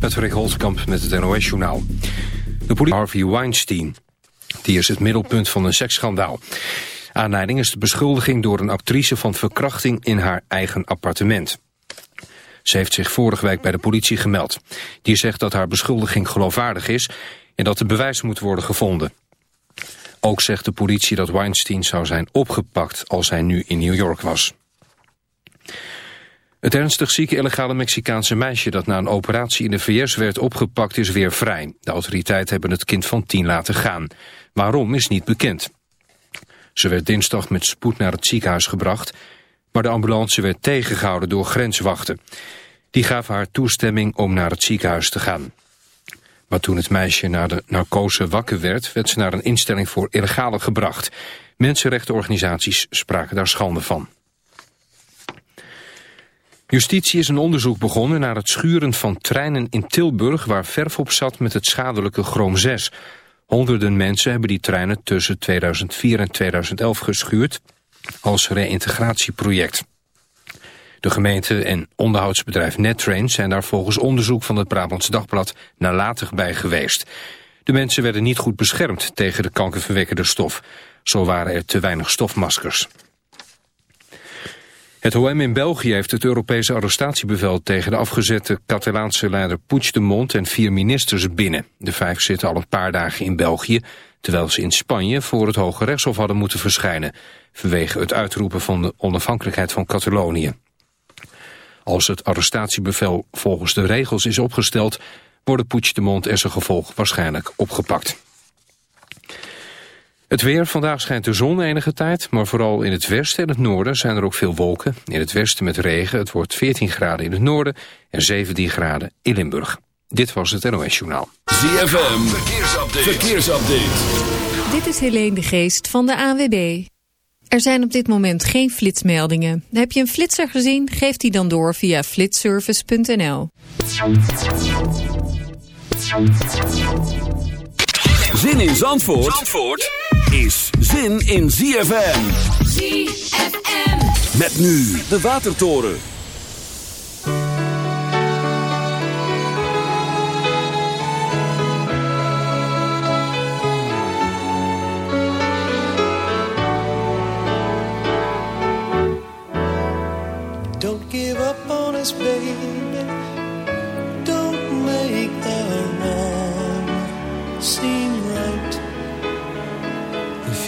Patrick Holtkamp met het NOS-journaal. De politie Harvey Weinstein. Die is het middelpunt van een seksschandaal. Aanleiding is de beschuldiging door een actrice van verkrachting in haar eigen appartement. Ze heeft zich vorige week bij de politie gemeld. Die zegt dat haar beschuldiging geloofwaardig is en dat er bewijs moet worden gevonden. Ook zegt de politie dat Weinstein zou zijn opgepakt als hij nu in New York was. Het ernstig zieke illegale Mexicaanse meisje dat na een operatie in de VS werd opgepakt is weer vrij. De autoriteiten hebben het kind van tien laten gaan. Waarom is niet bekend. Ze werd dinsdag met spoed naar het ziekenhuis gebracht, maar de ambulance werd tegengehouden door grenswachten. Die gaven haar toestemming om naar het ziekenhuis te gaan. Maar toen het meisje na de narcose wakker werd, werd ze naar een instelling voor illegale gebracht. Mensenrechtenorganisaties spraken daar schande van. Justitie is een onderzoek begonnen naar het schuren van treinen in Tilburg... waar verf op zat met het schadelijke chroom 6. Honderden mensen hebben die treinen tussen 2004 en 2011 geschuurd... als reïntegratieproject. De gemeente en onderhoudsbedrijf NetTrain zijn daar volgens onderzoek van het Brabants Dagblad nalatig bij geweest. De mensen werden niet goed beschermd tegen de kankerverwekkende stof. Zo waren er te weinig stofmaskers. Het OM in België heeft het Europese arrestatiebevel tegen de afgezette Catalaanse leider Puigdemont en vier ministers binnen. De vijf zitten al een paar dagen in België, terwijl ze in Spanje voor het Hoge Rechtshof hadden moeten verschijnen, vanwege het uitroepen van de onafhankelijkheid van Catalonië. Als het arrestatiebevel volgens de regels is opgesteld, worden Puigdemont en zijn gevolg waarschijnlijk opgepakt. Het weer, vandaag schijnt de zon enige tijd, maar vooral in het westen en het noorden zijn er ook veel wolken. In het westen met regen, het wordt 14 graden in het noorden en 17 graden in Limburg. Dit was het NOS Journaal. ZFM, verkeersupdate. verkeersupdate. Dit is Helene de Geest van de ANWB. Er zijn op dit moment geen flitsmeldingen. Heb je een flitser gezien? Geef die dan door via flitservice.nl. Zin in Zandvoort, Zandvoort? Is zin in ZFM. ZFM. Met nu de Watertoren. Don't give up on us, baby. Don't make the wrong seem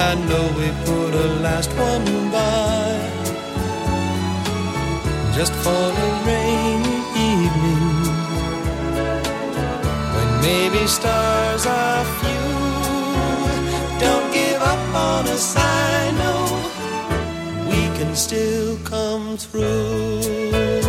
I know we put a last one by just for a rainy evening when maybe stars are few. Don't give up on us, I know we can still come through.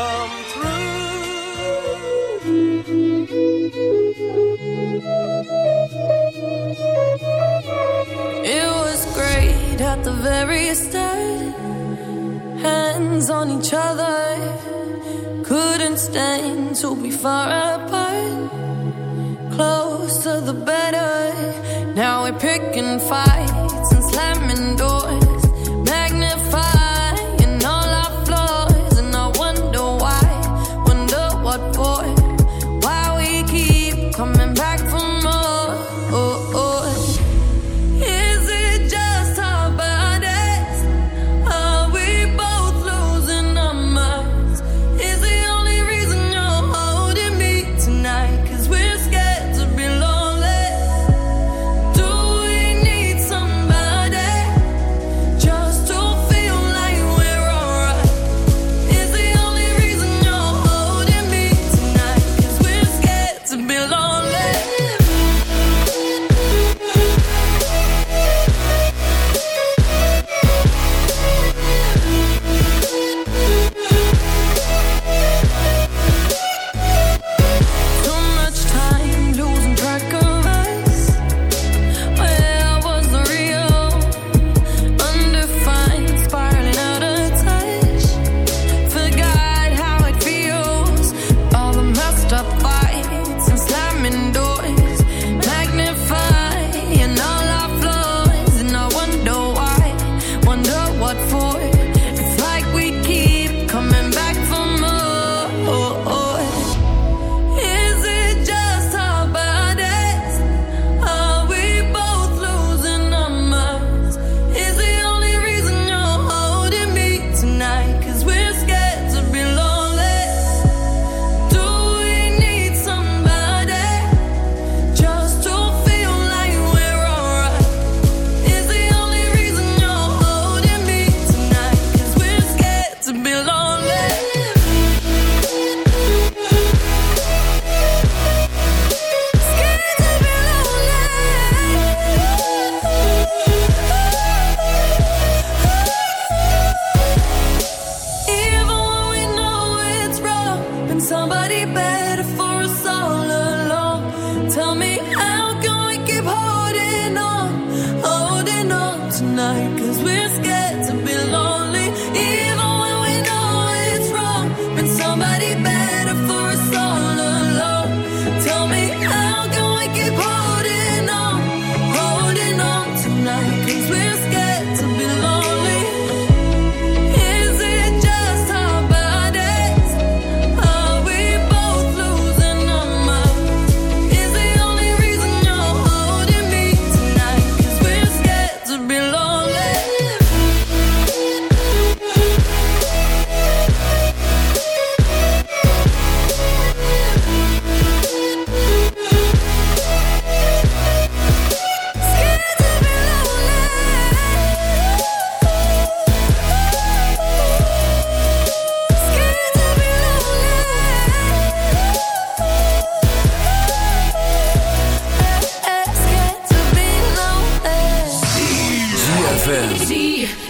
come. It was great at the very start, hands on each other. Couldn't stand to be far apart. Closer the better. Now we're picking fights. Easy.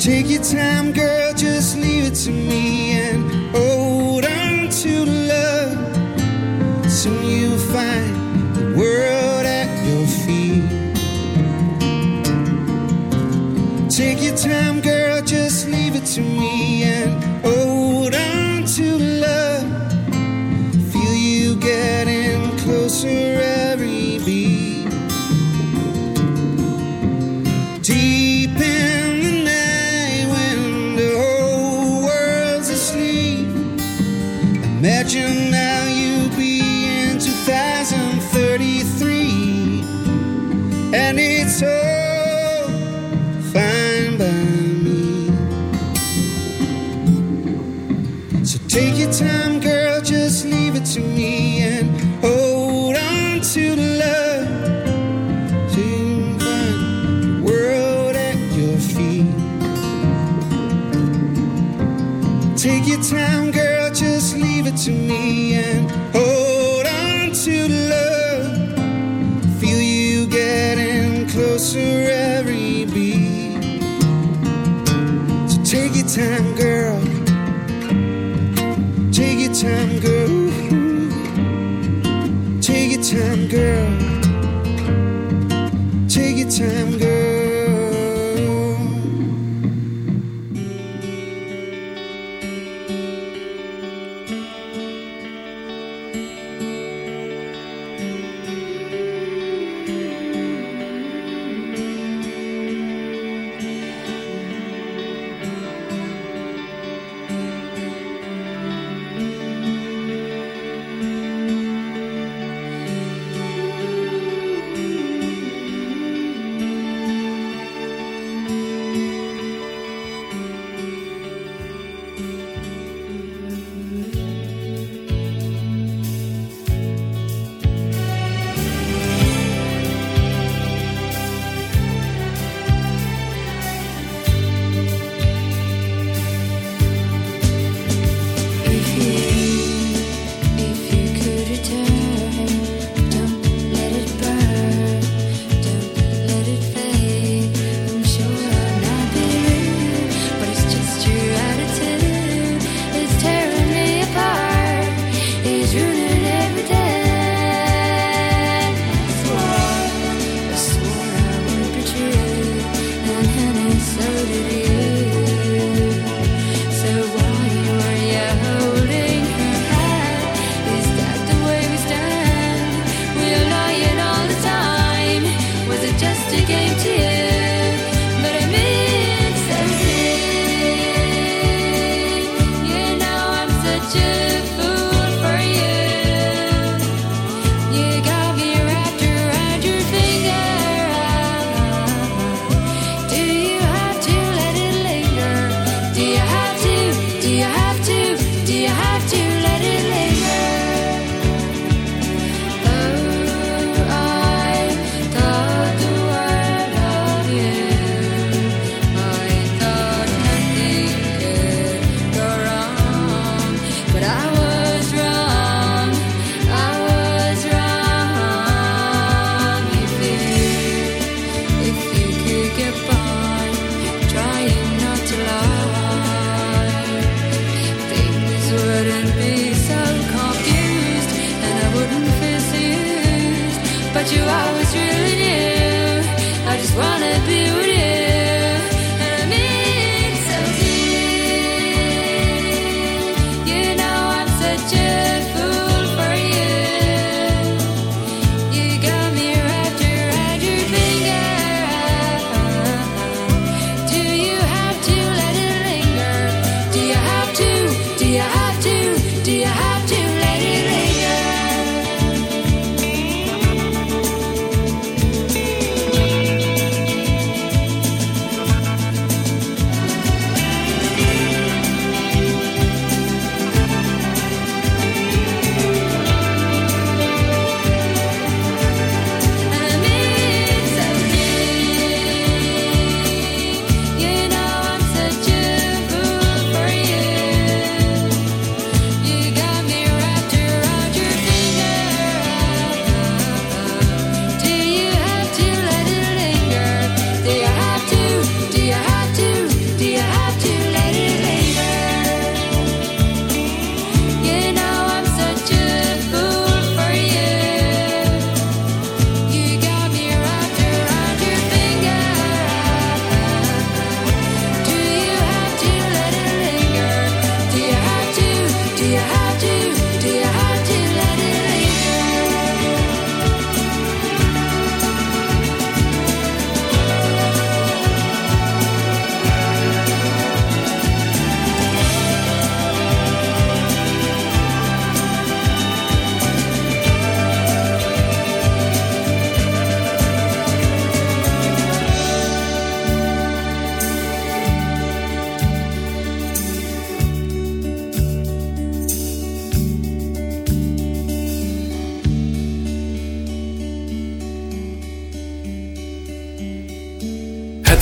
Take your time, girl, just leave it to me and hold on to love. Soon you'll find the world at your feet. Take your time. time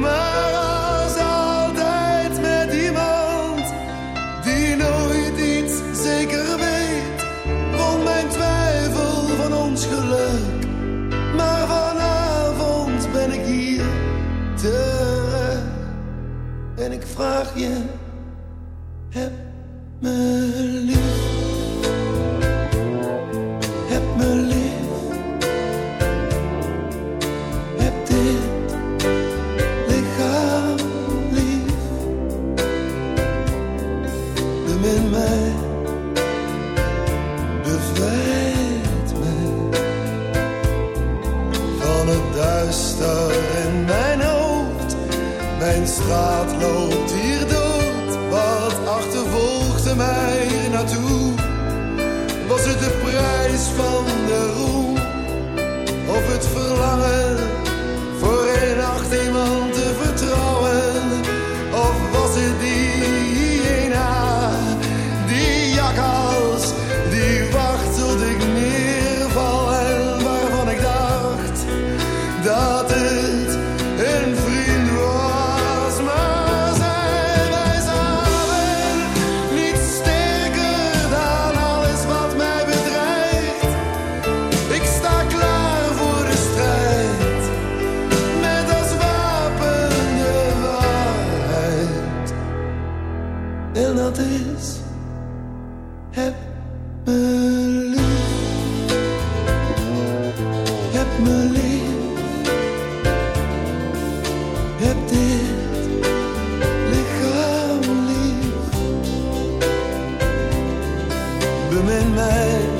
Maar als altijd met iemand die nooit iets zeker weet. van mijn twijfel van ons geluk. Maar vanavond ben ik hier terug. En ik vraag je... beminnen mij.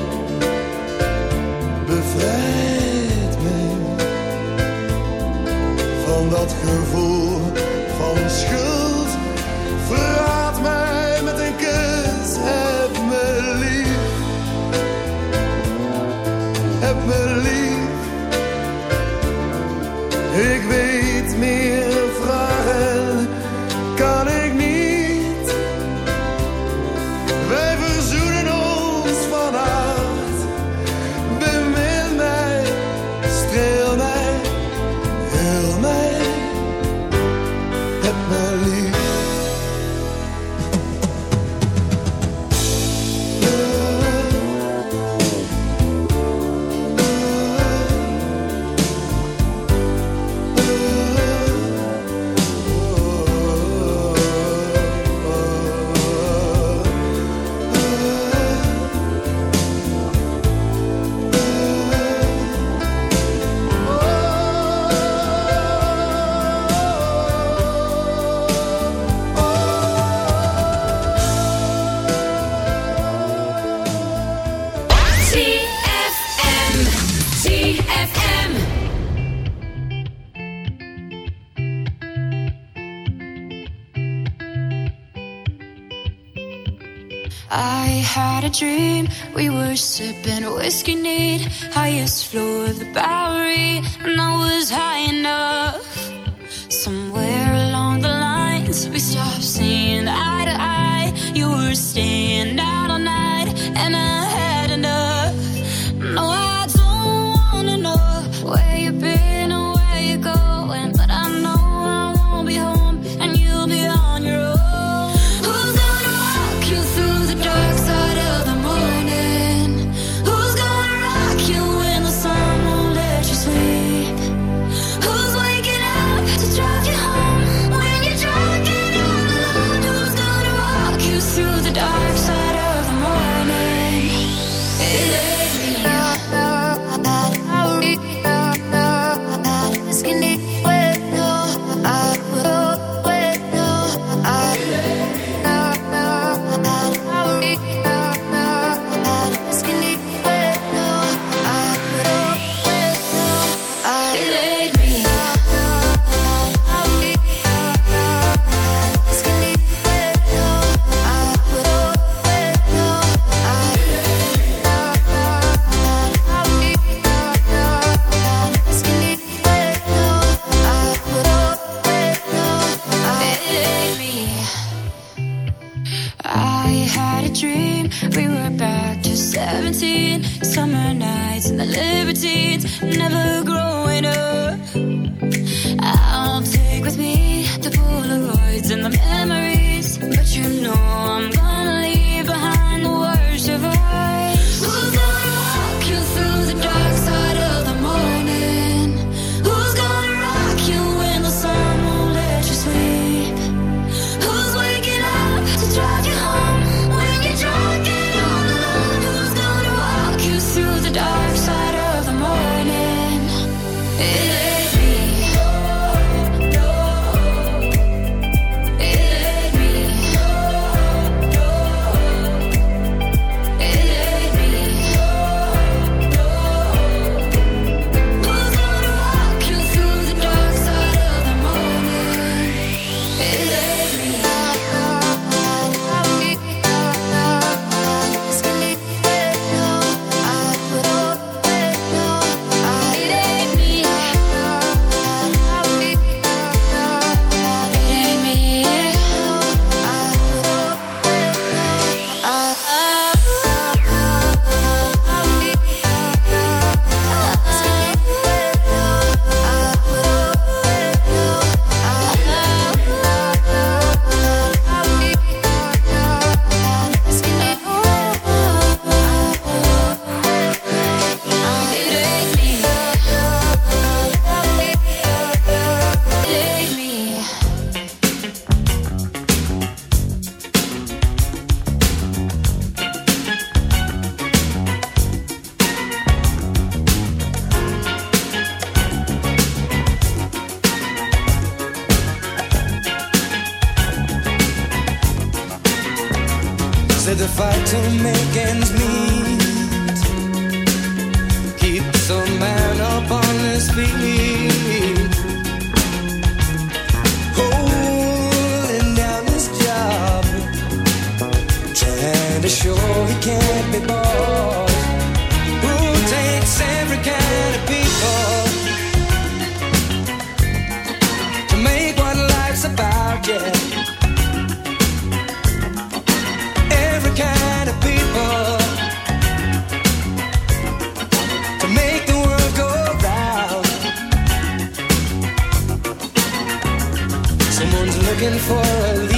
Looking for a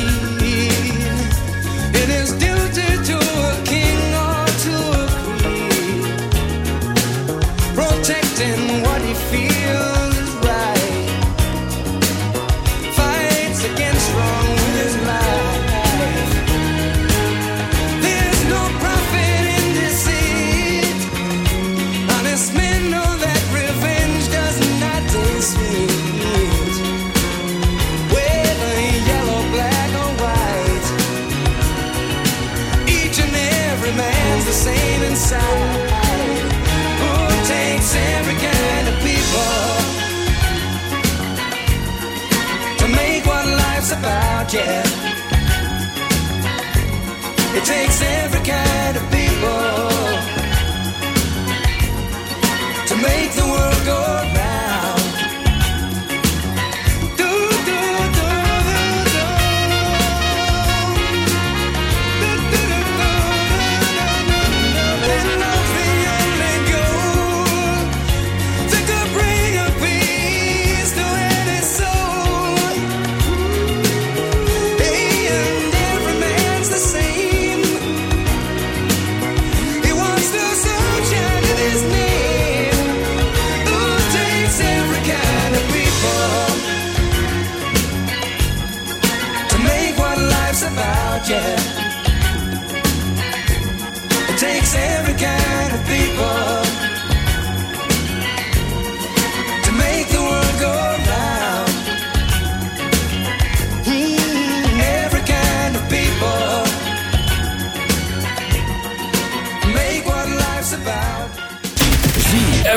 podcast.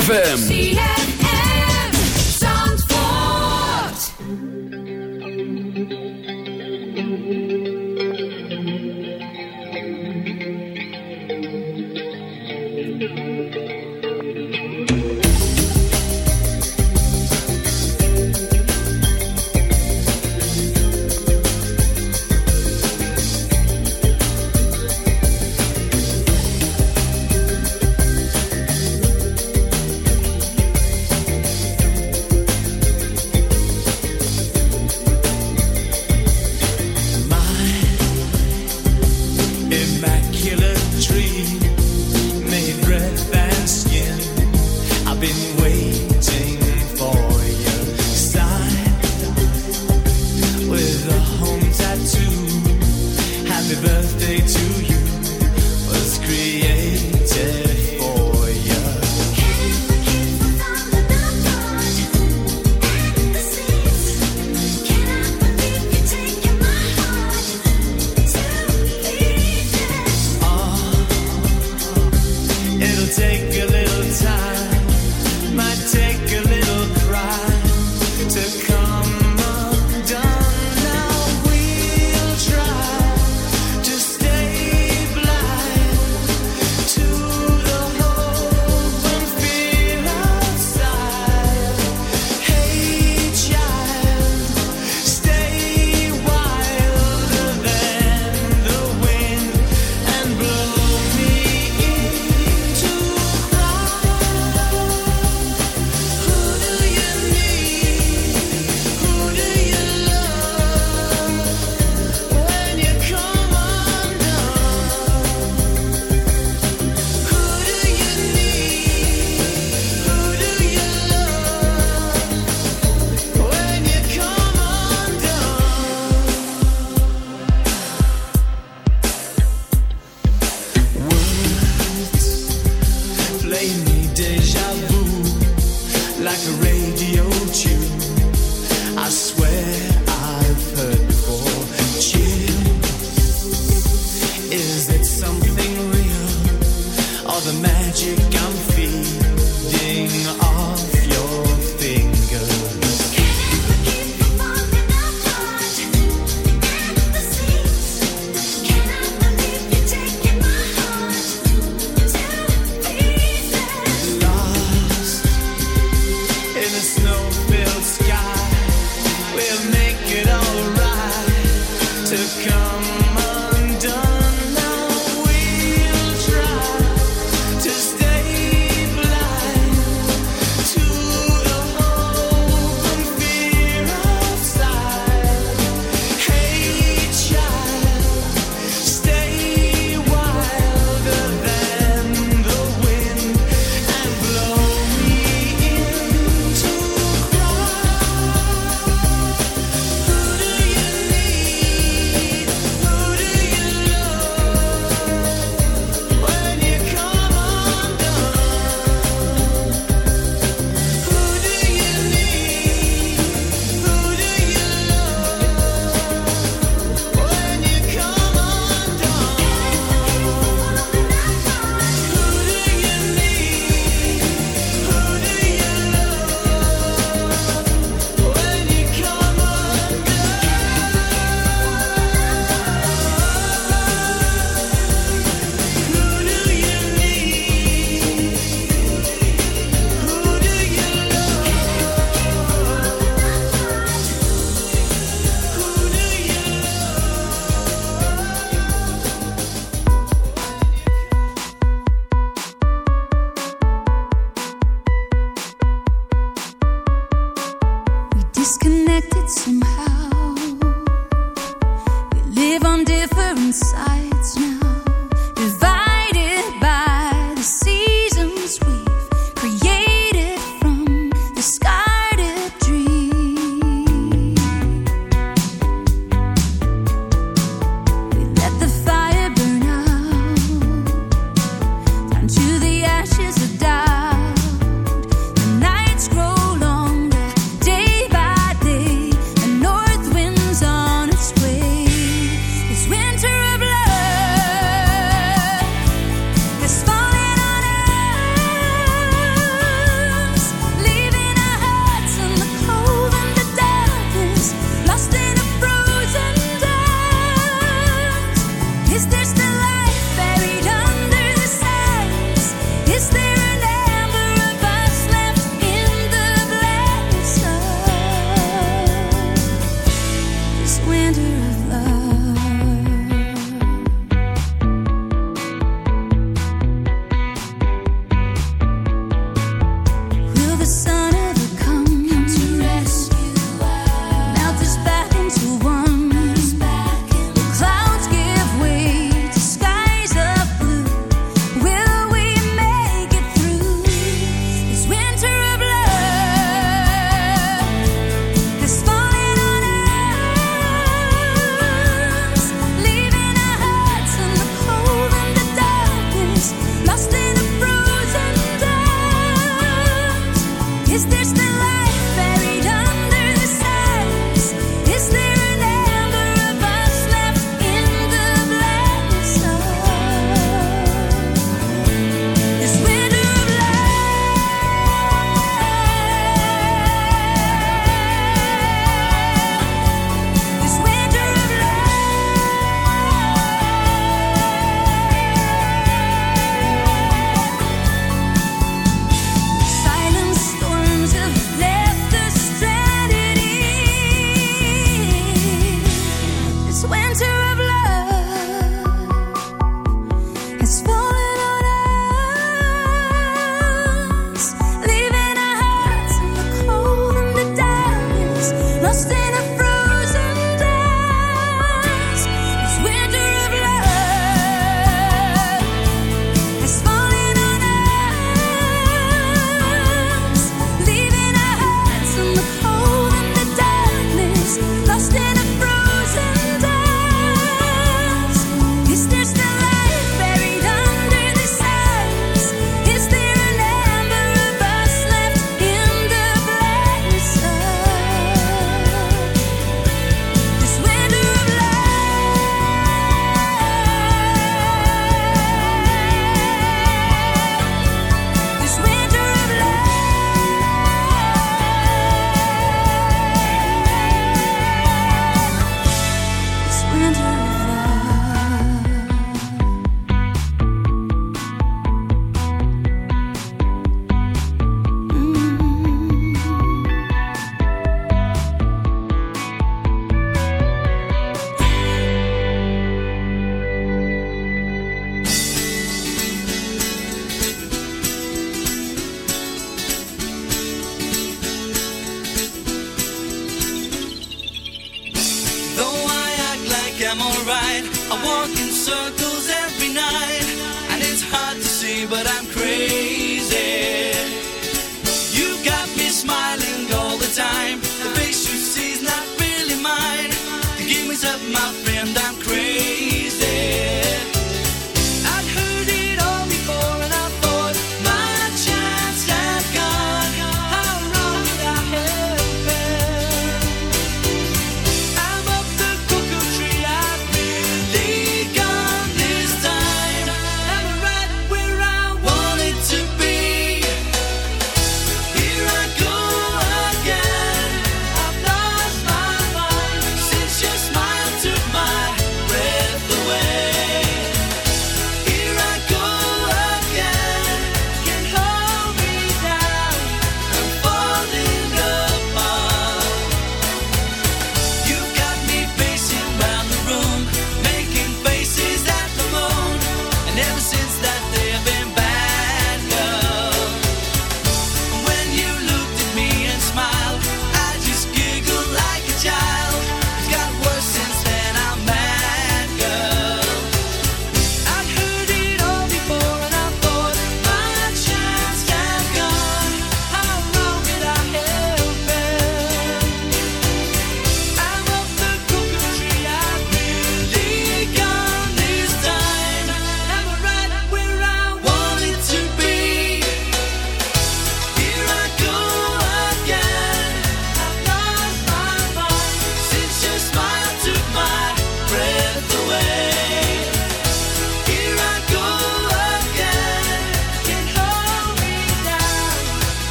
ZFM.